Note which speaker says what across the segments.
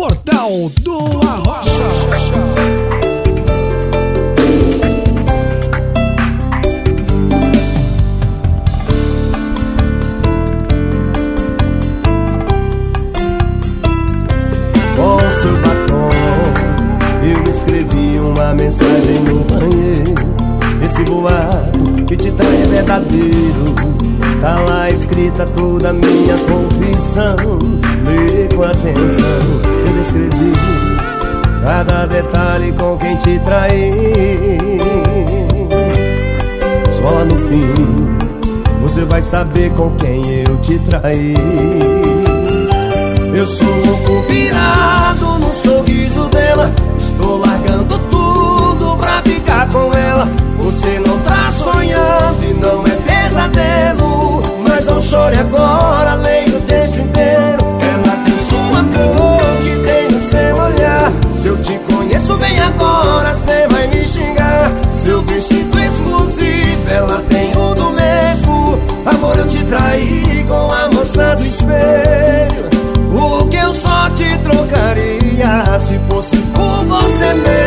Speaker 1: Portal do Arrocha.
Speaker 2: Com seu batom? Eu escrevi uma mensagem no banheiro. Esse boato que te trai é verdadeiro. Tá lá escrita toda a minha confissão. Lê com atenção Cada detalhe com quem te traí. Só no fim Você vai saber com quem eu te traí. Eu sou louco virado no sorriso dela Estou largando tudo pra ficar com ela. Você não tá sonhando e não é pesadelo Mas não chore agora, te conheço bem agora, cê vai me xingar. Seu vestido exclusivo, ela tem o do mesmo. Amor, eu te traí com a moça do espelho. O que eu só te trocaria se fosse por você mesmo,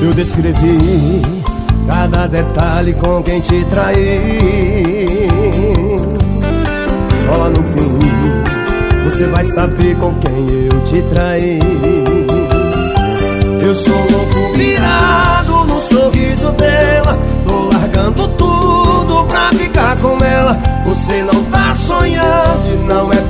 Speaker 2: Eu descrevi cada detalhe com quem te traí. Só no fim você vai saber com quem eu te traí. Eu sou louco virado no sorriso dela. Tô largando tudo pra ficar com ela. Você não tá sonhando e não é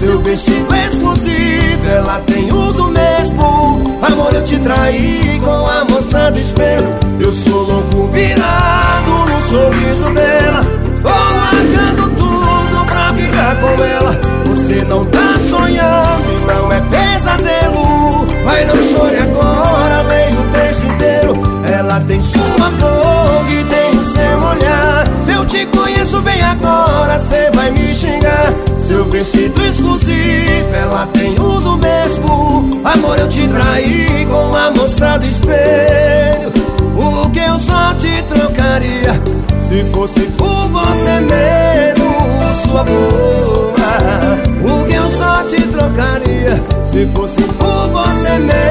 Speaker 2: Seu vestido exclusivo, ela tem o do mesmo. Amor, eu te traí com a moça do espelho. Eu sou louco virado no sorriso dela. Tô largando tudo pra ficar com ela. Você não tá sonhando, não é pesadelo. Vai, não chore agora, bem agora, cê vai me xingar. Seu vestido exclusivo, ela tem o do mesmo. Amor, eu te traí com a moça do espelho. O que eu só te trocaria se fosse por você mesmo, sua boa. O que eu só te trocaria se fosse por você mesmo.